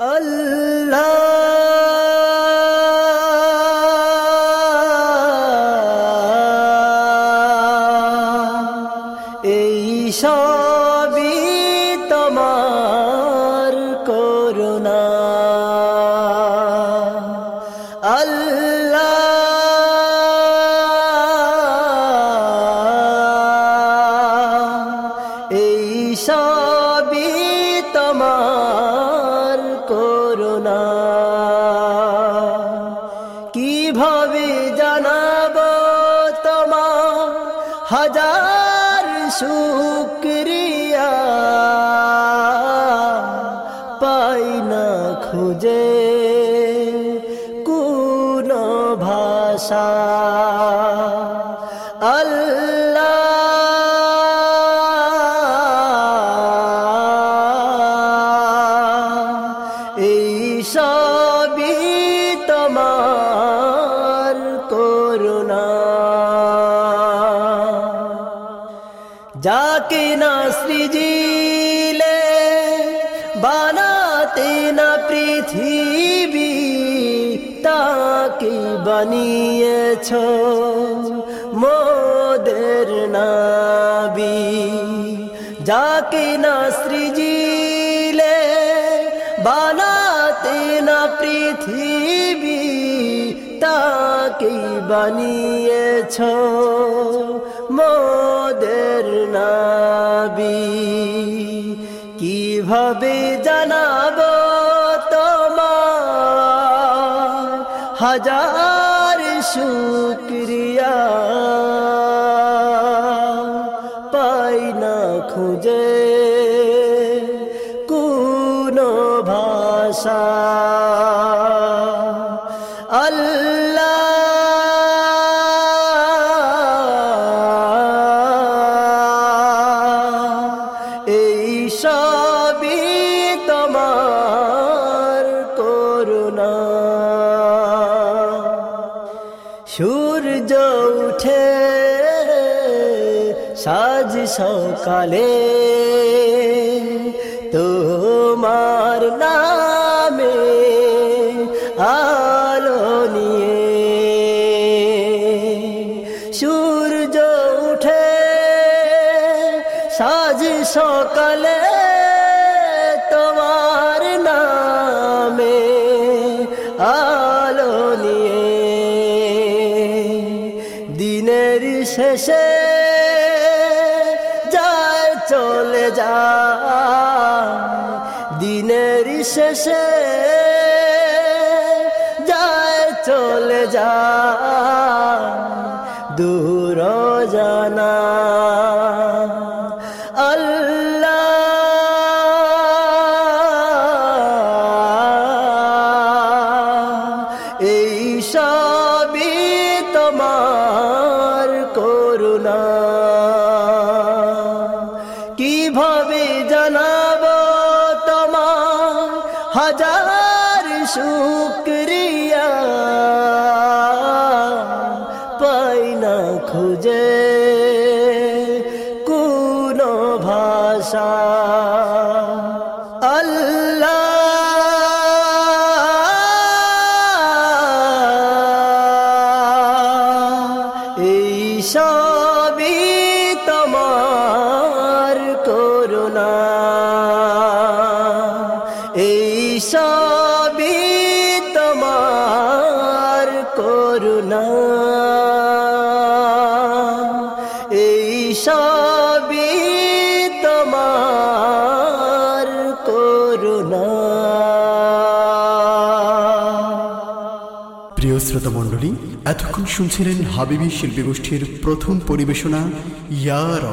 আল্লাহ। এই সবই তোমার করুণা। আল্লাহ। এই সবই শুক্রিয়া পাই না খুঁজে কোন ভাষা। আল্লাহ এই সবই তোমার করুণা। যাকে না সৃজিলে বানাতে না পৃথিবী তাকে বানিয়েছ মোদের নাবি যাকে না সৃজিলে বানাতে না পৃথিবী তাকে বানিয়েছ মোদের নাবি। কীভাবে জানাব তোমার হাজার শুক্রিয়া। পাই না খুঁজে কোন ভাষা। আল্লাহ সবই তোমার করুণা। সূর্য উঠে সাজ সকালে তোমার নামে আলো নিয়ে। সূর্য উঠে সাজ সকালে শেষে যায় চলে যায় দিনের শেষে যায় চলে যায় দূর জানা। আল্লাহ, এই সবই তোমার। করুণা। কীভাবে জানাব তোমার হাজার শুক্রিয়া? পাই না খুঁজে কোন ভাষা। আল্লাহ সবই তোমার করুণা। এই সবই তোমার করুণা। এই সবই শ্রোতা মণ্ডলী এতক্ষণ শুনছিলেন হাবিবি শিল্পী গোষ্ঠীর প্রথম পরিবেশনা ইয়ার